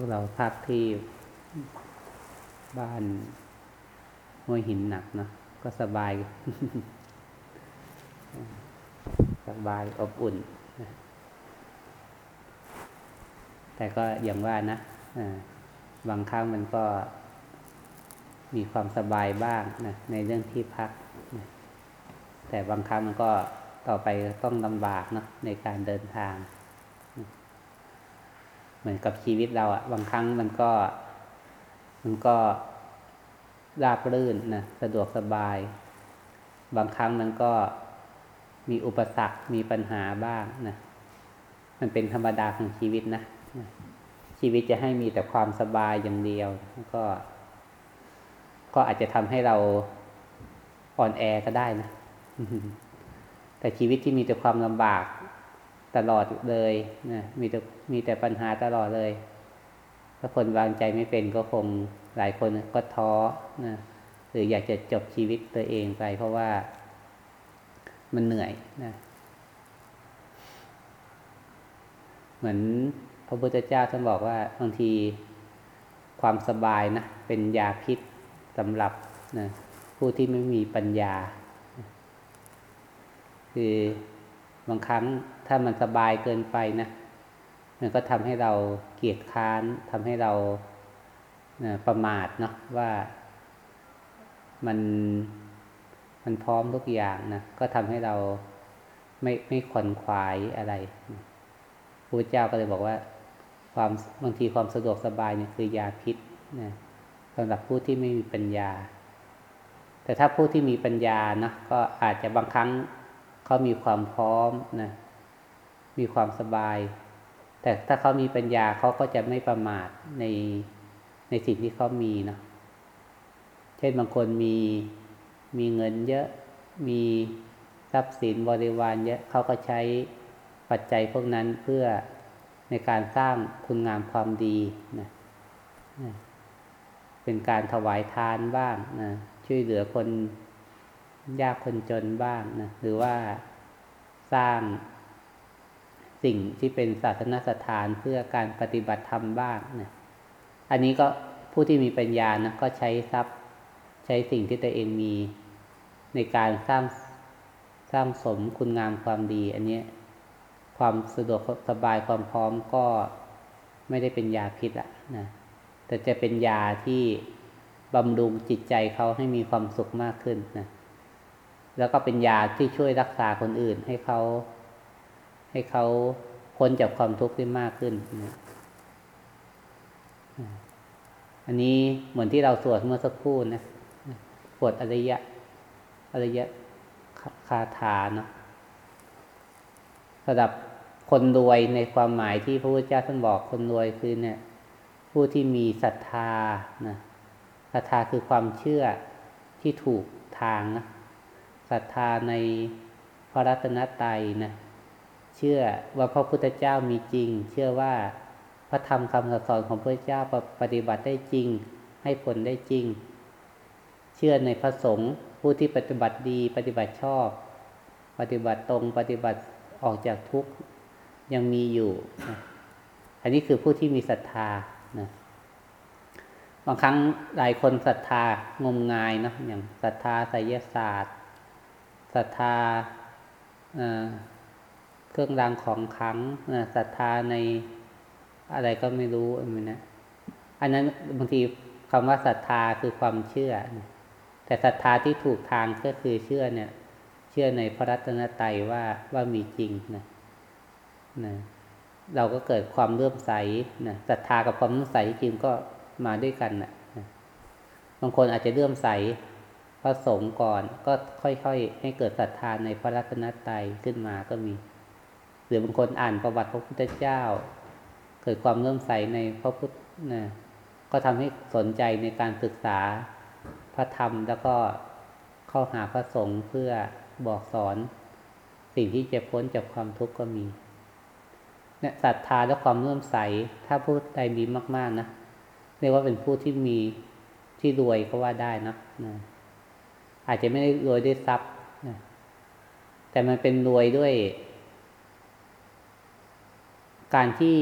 วกเราพักที่บ้านห้วยหินหนักเนาะก็สบาย สบายอบอุ่น แต่ก็อย่างว่านะบางครั้งมันก็มีความสบายบ้างนะในเรื่องที่พัก แต่บางครั้งมันก็ต่อไปต้องลำบากเนาะในการเดินทาง เหมือนกับชีวิตเราอะบางครั้งมันก็ มันก็ราบรื่นนะสะดวกสบาย บางครั้งมันก็มีอุปสรรคมีปัญหาบ้างนะมันเป็นธรรมดาของชีวิตนะชีวิตจะให้มีแต่ความสบายอย่างเดียวก็ ก็อาจจะทำให้เราอ่อนแอก็ได้นะแต่ชีวิตที่มีแต่ความลำบาก ตลอดเลยนะมีแต่มีแต่ปัญหาตลอดเลย ถ้าคนวางใจไม่เป็นก็คงหลายคนก็ท้อนะหรืออยากจะจบชีวิตตัวเองไป เพราะว่ามันเหนื่อยนะเหมือนพระพุทธเจ้าท่านบอกว่าบางทีความสบายนะเป็นยาพิษสำหรับนะผู้ที่ไม่มีปัญญา คือ บางครั้งถ้ามันสบายเกินไปนะ มันก็ทำให้เราเกียดค้านทำให้เราประมาทเนาะว่ามันมันพร้อมทุกอย่างนะก็ทำให้เราไม่ไม่ขวนขวายอะไรพระเจ้าก็เลยบอกว่า ความบางทีความสะดวกสบายเนี่ยคือยาพิษนะสำหรับผู้ที่ไม่มีปัญญา แต่ถ้าผู้ที่มีปัญญานะก็อาจจะบางครั้ง เขามีความพร้อมนะมีความสบาย แต่ถ้าเขามีปัญญาเขาก็จะไม่ประมาทในในสิ่งที่เขามีเนาะเช่นบางคนมีมีเงินเยอะมีทรัพย์สินบริวารเยอะเขาก็ใช้ปัจจัยพวกนั้นเพื่อในการสร้างคุณงามความดีนะนะเป็นการถวายทานบ้างนะช่วยเหลือคน ยากคนจนบ้างนะหรือว่าสร้างสิ่งที่เป็นศาสนสถานเพื่อการปฏิบัติธรรมบ้างนะอันนี้ก็ผู้ที่มีปัญญานะก็ใช้ทรัพย์ใช้สิ่งที่ตัวเองมีในการสร้างสร้างสมคุณงามความดี อันนี้ความสะดวกสบายความพร้อมก็ไม่ได้เป็นยาพิษอะนะแต่จะเป็นยาที่บำรุงจิตใจเขาให้มีความสุขมากขึ้นนะ แล้วก็เป็นยาที่ช่วยรักษาคนอื่นให้เขา ให้เขาพ้นจากความทุกข์ได้มากขึ้น อันนี้เหมือนที่เราสวดเมื่อสักครู่นะสวดอริยะอริยะคาถาเนาะสำหรับคนรวยในความหมายที่พระพุทธเจ้าท่านบอกคนรวยคือเนี่ย ผู้ที่มีศรัทธานะศรัทธาคือความเชื่อที่ถูกทางนะ ศรัทธาในพระรัตนตรัยนะเชื่อว่าพระพุทธเจ้ามีจริง เชื่อว่าพระธรรมคำสอนของพระเจ้าปฏิบัติได้จริง ให้ผลได้จริง เชื่อในพระสงฆ์ผู้ที่ปฏิบัติดี ปฏิบัติชอบ ปฏิบัติตรงปฏิบัติออกจากทุกข์ยังมีอยู่นะอันนี้คือผู้ที่มีศรัทธานะบางครั้งหลายคนศรัทธางมงายนะอย่างศรัทธาไสยศาสตร์ ศรัทธาเครื่องรางของขลังศรัทธาในอะไรก็ไม่รู้อันนะอันนั้นบางทีคำว่าศรัทธาคือความเชื่อ แต่ศรัทธาที่ถูกทางก็คือเชื่อเนี่ย เชื่อในพระรัตนตรัยว่าว่ามีจริงนะนะเราก็เกิดความเลื่อมใสนะศรัทธากับความเลื่อมใสจริงก็มาด้วยกันนะบางคนอาจจะเลื่อมใส พระสงฆ์ก่อนก็ค่อยๆ ให้เกิดศรัทธาในพระรัตนตรัยขึ้นมาก็มี หรือบางคนอ่านประวัติพระพุทธเจ้า เกิดความเลื่อมใสในพระพุทธนะก็ทำให้สนใจในการศึกษาพระธรรมแล้วก็เข้าหาพระสงฆ์เพื่อบอกสอนสิ่งที่จะพ้นจากความทุกข์ก็มีเนี่ยศรัทธาและความเลื่อมใส ถ้าผู้ใดมีมาก ๆนะเรียกว่าเป็นผู้ที่มีที่รวยก็ว่าได้นะนะ อาจจะไม่ได้รวยด้วยทรัพย์นะแต่มันเป็นรวยด้วย การที่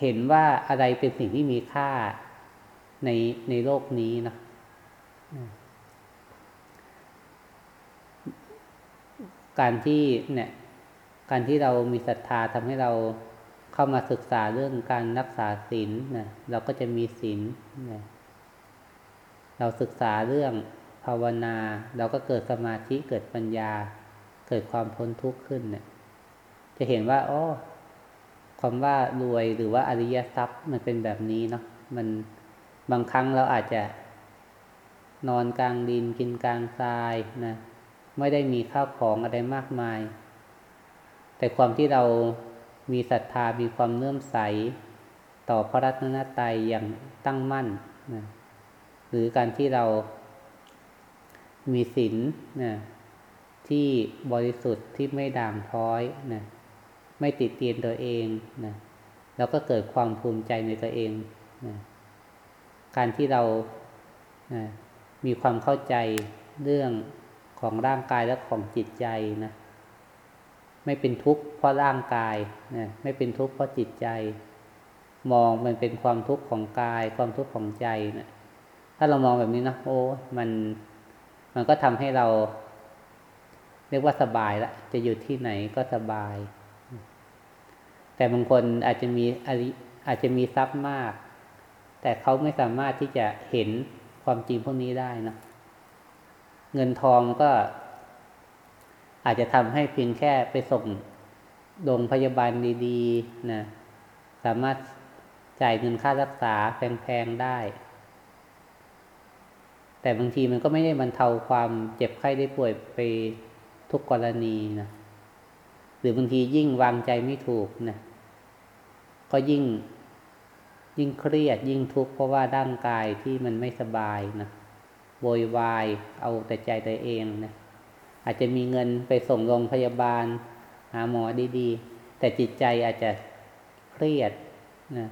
เห็นว่าอะไรเป็นสิ่งที่มีค่าในในโลกนี้นะการที่เนี่ย การที่เรามีศรัทธาทำให้เราเข้ามาศึกษาเรื่องการรักษาศีลนะเราก็จะมีศีลนะเราศึกษาเรื่อง ภาวนา เราก็เกิดสมาธิเกิดปัญญา เกิดความพ้นทุกข์ขึ้นเนี่ย จะเห็นว่าอ๋อความว่ารวยหรือว่าอริยทรัพย์มันเป็นแบบนี้เนาะมันบางครั้งเราอาจจะนอนกลางดินกินกลางทรายนะไม่ได้มีข้าวของอะไรมากมาย แต่ความที่เรามีศรัทธามีความเลื่อมใส ต่อพระรัตนตรัยอย่างตั้งมั่นนะหรือการที่เรา มีศีลนะที่บริสุทธิ์ที่ไม่ด่างพร้อยนะไม่ติดเตียนตัวเองนะเราก็เกิดความภูมิใจในตัวเองนะการที่เรานะมีความเข้าใจเรื่องของร่างกายและของจิตใจนะไม่เป็นทุกข์เพราะร่างกายนะไม่เป็นทุกข์เพราะจิตใจ มองมันเป็นความทุกข์ของกาย ความทุกข์ของใจนะถ้าเรามองแบบนี้นะโอ้มัน มันก็ทำให้เรา เรียกว่าสบายละจะอยู่ที่ไหนก็สบาย แต่บางคนอาจจะมีอาจจะมีทรัพย์มาก แต่เขาไม่สามารถที่จะเห็นความจริงพวกนี้ได้นะเงินทองก็ อาจจะทำให้เพียงแค่ไปส่งโรงพยาบาลดี ๆ นะ สามารถจ่ายเงินค่ารักษาแพง ๆ ได้ แต่บางทีมันก็ไม่ได้บรรเทาความเจ็บไข้ได้ป่วยไปทุกกรณีนะหรือบางทียิ่งวางใจไม่ถูกนะก็ยิ่งยิ่งเครียดยิ่งทุกข์เพราะว่าร่างกายที่มันไม่สบายนะโวยวายเอาแต่ใจตัวเองนะอาจจะมีเงินไปส่งโรงพยาบาล หาหมอดีๆ แต่จิตใจอาจจะเครียดนะ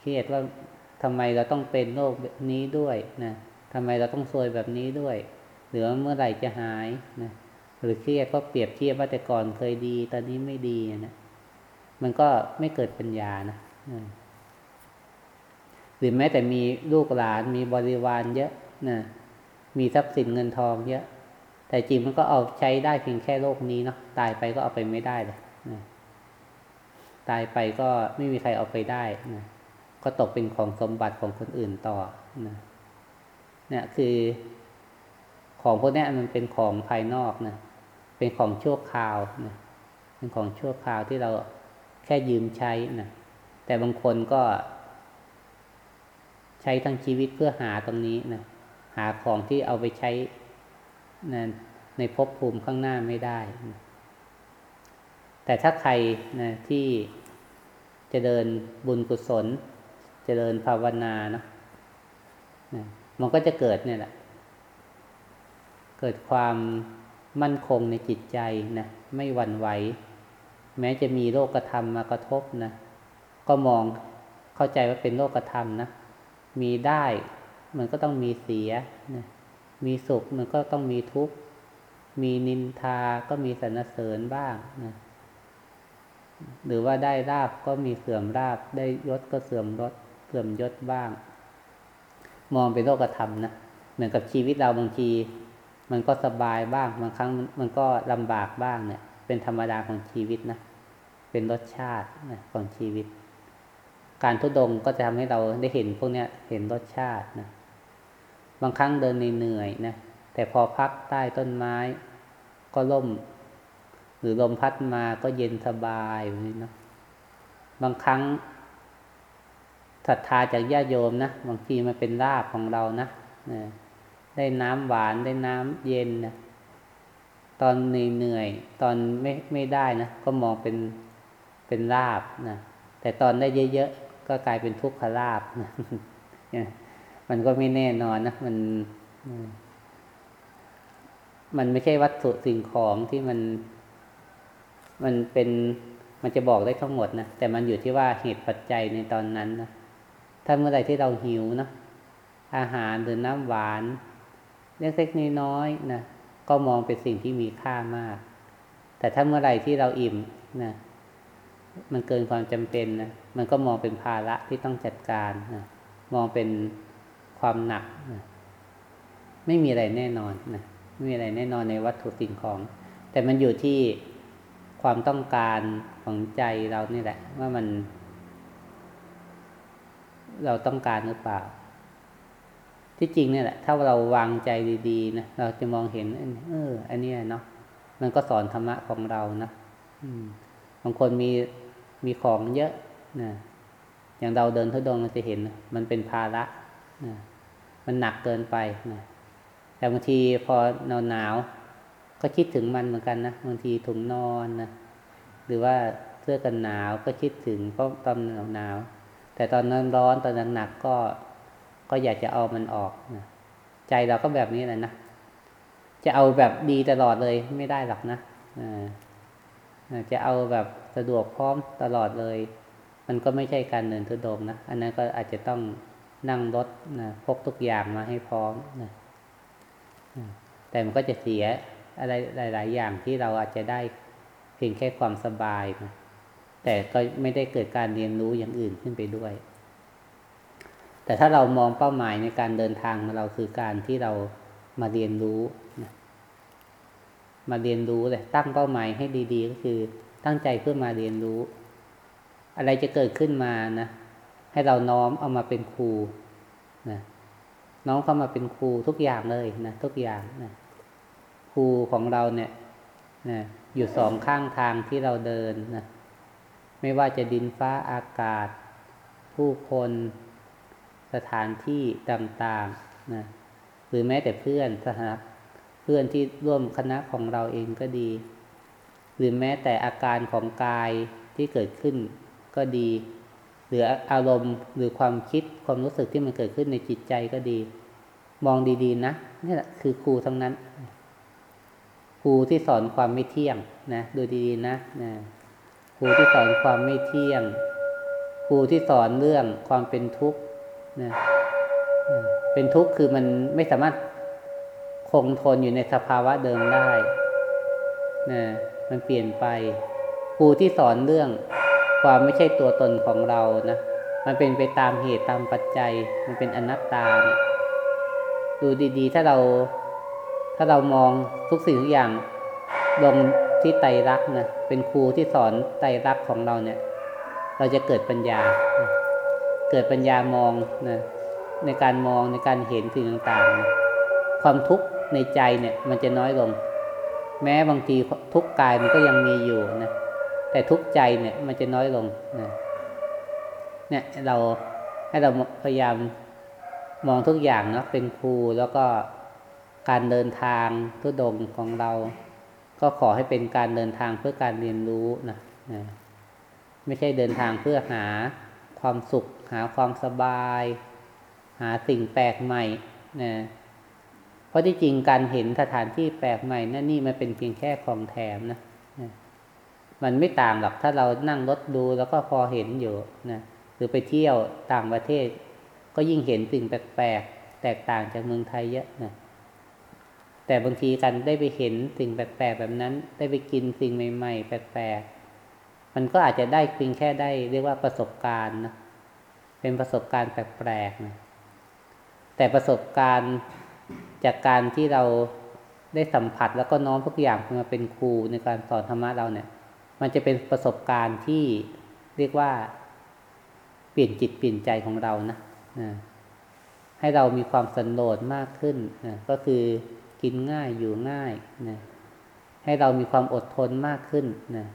เครียดว่าทำไมเราต้องเป็นโรคนี้ด้วยนะ ทำไมเราต้องซวยแบบนี้ด้วย หรือเมื่อไหร่จะหายนะหรือเครียดก็เปรียบเทียบว่าแต่ก่อนเคยดี ตอนนี้ไม่ดีนะมันก็ไม่เกิดปัญญานะหรือแม้แต่มีลูกหลานมีบริวารเยอะนะมีทรัพย์สินเงินทองเยอะ แต่จริงมันก็เอาใช้ได้เพียงแค่โลกนี้เนาะตายไปก็เอาไปไม่ได้เลยนะตายไปก็ไม่มีใครเอาไปได้นะก็ตกเป็นของสมบัติของคนอื่นต่อนะ เนี่ยคือของพวกนี้มันเป็นของภายนอกนะ เป็นของชั่วคราวนะ เป็นของชั่วคราวที่เราแค่ยืมใช้นะ แต่บางคนก็ ใช้ทั้งชีวิตเพื่อหาตรงนี้นะ หาของที่เอาไปใช้นะในภพภูมิข้างหน้าไม่ได้นะแต่ถ้าใครนะที่จะเดินบุญกุศลจะเดินภาวนาเนะนะ มันก็จะเกิดเนี่ยแหละ เกิดความมั่นคงในจิตใจนะไม่หวั่นไหว แม้จะมีโลกธรรมมากระทบนะก็มองเข้าใจว่าเป็นโลกธรรมนะมีได้มันก็ต้องมีเสียนะมีสุขมันก็ต้องมีทุกข์ มีนินทาก็มีสรรเสริญบ้างนะหรือว่าได้ราบก็มีเสื่อมราบ ได้ยศก็เสื่อมรศเสื่อมยศบ้าง มองเป็นโลกธรรมนะเหมือนกับชีวิตเราบางที มันก็สบายบ้างบางครั้งมันก็ลำบากบ้างเนี่ย เป็นธรรมดาของชีวิตนะเป็นรสชาตินะของชีวิต การทุดงก็จะทำให้เราได้เห็นพวกเนี้ยเห็นรสชาตินะบางครั้งเดินเหนื่อยนะแต่พอพักใต้ต้นไม้ ก็ล่ม หรือลมพัดมาก็เย็นสบายแบบนี้นะบางครั้ง ศรัทธาจากญาติโยมนะบางทีมันเป็นลาบของเรานะได้น้ำหวานได้น้ำเย็นนะตอนเหนื่อยตอนไม่ไม่ได้นะก็มองเป็นเป็นลาบนะแต่ตอนได้เยอะๆก็กลายเป็นทุกขลาบนะมันก็ไม่แน่นอนนะมัน มันไม่ใช่วัตถุสิ่งของที่มัน มันเป็นมันจะบอกได้ทั้งหมดนะแต่มันอยู่ที่ว่าเหตุปัจจัยในตอนนั้นนะ ถ้าเมื่อไรที่เราหิวนะอาหารหรือน้ำหวานเล็กๆน้อยๆนะก็มองเป็นสิ่งที่มีค่ามาก แต่ถ้าเมื่อไรที่เราอิ่มนะมันเกินความจำเป็นนะมันก็มองเป็นภาระที่ต้องจัดการนะมองเป็นความหนักนะไม่มีอะไรแน่นอนนะไม่มีอะไรแน่นอนในวัตถุสิ่งของ แต่มันอยู่ที่ความต้องการของใจเรานี่แหละ ว่ามัน เราต้องการหรือเปล่า ที่จริงเนี่ยแหละ ถ้าเราวางใจดีๆนะเราจะมองเห็นเออ อันนี้เนาะมันก็สอนธรรมะของเรานะบางคนมีมีของเยอะนะอย่างเราเดินทุดงเราจะเห็น มันเป็นภาระนะมันหนักเกินไปนะแต่บางทีพอหนาวหนาวก็คิดถึงมันเหมือนกันนะบางทีถุงนอนนะหรือว่าเสื้อกันหนาวก็คิดถึงเพราะตอนหนาวหนาว แต่ตอนนั้นร้อนตอนนั้นหนักก็ก็อยากจะเอามันออกนะใจเราก็แบบนี้แหละนะจะเอาแบบดีตลอดเลยไม่ได้หรอกนะจะเอาแบบสะดวกพร้อมตลอดเลย มันก็ไม่ใช่การเดินทุดงนะอันนั้นก็อาจจะต้องนั่งรถนะพกทุกอย่างมาให้พร้อมนะแต่มันก็จะเสียอะไรหลาย ๆ อย่างที่เราอาจจะได้เพียงแค่ความสบายนะ แต่ก็ไม่ได้เกิดการเรียนรู้อย่างอื่นขึ้นไปด้วย แต่ถ้าเรามองเป้าหมายในการเดินทางของเราคือการที่เรามาเรียนรู้นะมาเรียนรู้เลยตั้งเป้าหมายให้ดี ๆ ก็คือตั้งใจเพื่อมาเรียนรู้ อะไรจะเกิดขึ้นมานะให้เราน้อมเอามาเป็นครูนะน้องเข้ามาเป็นครูทุกอย่างเลยนะทุกอย่างนะครูของเราเนี่ยนะอยู่สองข้างทางที่เราเดินนะ ไม่ว่าจะดินฟ้าอากาศ ผู้คนสถานที่ต่างๆนะหรือแม้แต่เพื่อนสถานเพื่อนที่ร่วมคณะของเราเองก็ดี หรือแม้แต่อาการของกายที่เกิดขึ้นก็ดี หรืออารมณ์หรือความคิดความรู้สึกที่มันเกิดขึ้นในจิตใจก็ดี มองดีๆนะนี่แหละคือครูทั้งนั้น ครูที่สอนความไม่เที่ยงนะดูดีๆนะนะ รูที่สอนความไม่เที่ยง ครูที่สอนเรื่องความเป็นทุกข์นะเป็นทุกข์คือมันไม่สามารถคงทนอยู่ในสภาวะเดิมได้นะมันเปลี่ยนไป ครูที่สอนเรื่องความไม่ใช่ตัวตนของเรานะ มันเป็นไปตามเหตุตามปัจจัย มันเป็นอนัตตาเนี่ยดูดีๆ ถ้าเรา ถ้าเรามองทุกสิ่งทุกอย่างลง ที่ไตรักนะเป็นครูที่สอนไตรักของเราเนี่ย เราจะเกิดปัญญา เกิดปัญญามองนะในการมองในการเห็นสิ่งต่างๆนะความทุกข์ในใจเนี่ยมันจะน้อยลง แม้บางทีทุกข์กายมันก็ยังมีอยู่นะแต่ทุกข์ใจเนี่ยมันจะน้อยลงนะเนี่ยเราให้เราพยายามมองทุกอย่างเนาะเป็นครูแล้วก็การเดินทางทุดงของเรา ก็ขอให้เป็นการเดินทางเพื่อการเรียนรู้นะนะไม่ใช่เดินทางเพื่อหาความสุข หาความสบาย หาสิ่งแปลกใหม่นะเพราะที่จริงการเห็นสถานที่แปลกใหม่นั่นนี่มันเป็นเพียงแค่ของแถมนะนะมันไม่ต่างหรอกถ้าเรานั่งรถดูแล้วก็พอเห็นอยู่นะหรือไปเที่ยวต่างประเทศ ก็ยิ่งเห็นสิ่งแปลกๆแตกต่างจากเมืองไทยเยอะนะ แต่บางทีการได้ไปเห็นสิ่งแปลกๆแบบนั้น ได้ไปกินสิ่งใหม่ๆแปลกๆมันก็อาจจะได้เพียงแค่ได้ เรียกว่าประสบการณ์นะเป็นประสบการณ์แปลกๆนะแต่ประสบการณ์จากการที่เราได้สัมผัสแล้วก็น้อมทุกอย่างมาเป็นครูในการสอนธรรมะเราเนี่ย มันจะเป็นประสบการณ์ที่เรียกว่า เปลี่ยนจิตเปลี่ยนใจของเรานะนะให้เรามีความสันโดษมากขึ้นนะก็คือ กินง่ายอยู่ง่ายนะให้เรามีความอดทนมากขึ้นนะ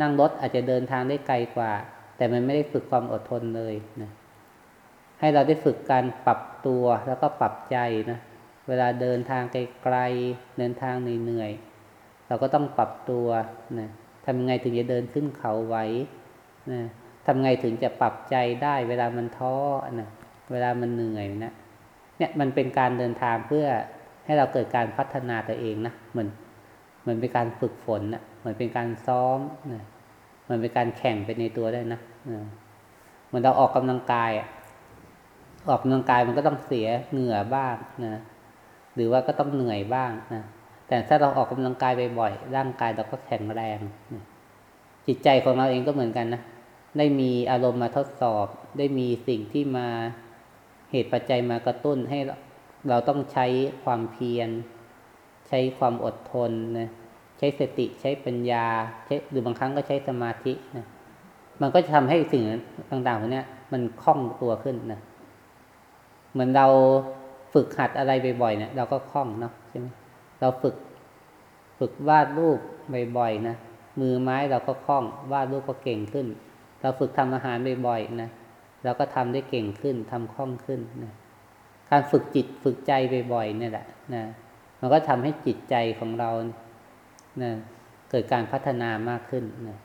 นั่งรถอาจจะเดินทางได้ไกลกว่า แต่มันไม่ได้ฝึกความอดทนเลยนะให้เราได้ฝึกการปรับตัวแล้วก็ปรับใจนะเวลาเดินทางไกลๆเดินทางเหนื่อยๆเราก็ต้องปรับตัวนะทำยังไงถึงจะเดินขึ้นเขาไว้นะทำไงถึงจะปรับใจได้ เวลามันท้อนะเวลามันเหนื่อยนะเนี่ยมันเป็นการเดินทางเพื่อ ให้เราเกิดการพัฒนาตัวเองนะเหมือนเหมือนเป็นการฝึกฝนนะเหมือนเป็นการซ้อมนะเหมือนเป็นการแข่งไปในตัวได้นะเหมือนเราออกกำลังกายออกกำลังกายมันก็ต้องเสียเหงื่อบ้างนะหรือว่าก็ต้องเหนื่อยบ้างนะแต่ถ้าเราออกกำลังกายบ่อยๆร่างกายเราก็แข็งแรงนะจิตใจของเราเองก็เหมือนกันนะได้มีอารมณ์มาทดสอบ ได้มีสิ่งที่มาเหตุปัจจัยมากระตุ้นให้ เราต้องใช้ความเพียร ใช้ความอดทนนะใช้สติใช้ปัญญาใช้หรือบางครั้งก็ใช้สมาธินะมันก็จะทำให้สิ่งต่างๆพวกนี้มันคล่องตัวขึ้นนะเหมือนเราฝึกหัดอะไรบ่อยๆเนะเราก็คล่องเนาะใช่ไหมเราฝึกฝึกวาดรูปบ่อยๆนะมือไม้เราก็คล่องวาดรูปก็เก่งขึ้น เราฝึกทำอาหารบ่อยๆนะเราก็ทำได้เก่งขึ้นทำคล่องขึ้นนะ การฝึกจิตฝึกใจบ่อยๆเนี่ยแหละนะมันก็ทำให้จิตใจของเรานะเกิดการพัฒนามากขึ้นนะ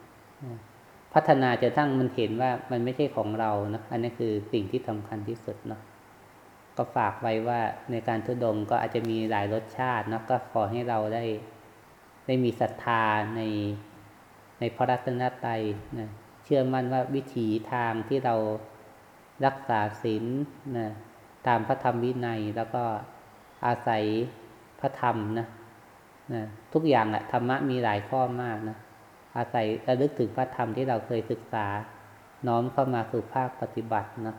พัฒนาจนทั้งมันเห็นว่ามันไม่ใช่ของเรานะอันนี้คือสิ่งที่สำคัญที่สุดเนาะก็ฝากไว้ว่าในการทุดงก็อาจจะมีหลายรสชาตินะก็ขอให้เราได้ได้มีศรัทธาในในพระรัตนตรัยนะเชื่อมั่นว่าวิถีทางที่เรารักษาศีลนะ ตามพระธรรมวินัย แล้วก็อาศัยพระธรรมนะนะทุกอย่างแหละธรรมะมีหลายข้อมากนะอาศัยระลึกถึงพระธรรมที่เราเคยศึกษา น้อมเข้ามาสู่ภาคปฏิบัตินะ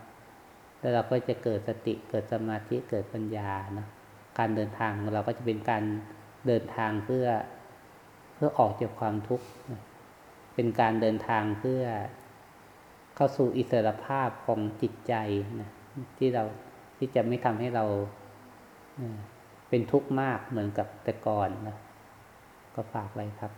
แล้วเราก็จะเกิดสติเกิดสมาธิเกิดปัญญานะการเดินทางของเราก็จะเป็นการเดินทางเพื่อเพื่อออกจากความทุกข์นะเป็นการเดินทางเพื่อเข้าสู่อิสรภาพของจิตใจนะที่เรา ที่จะไม่ทำให้เราเป็นทุกข์มากเหมือนกับแต่ก่อนนะก็ฝากไว้ครับ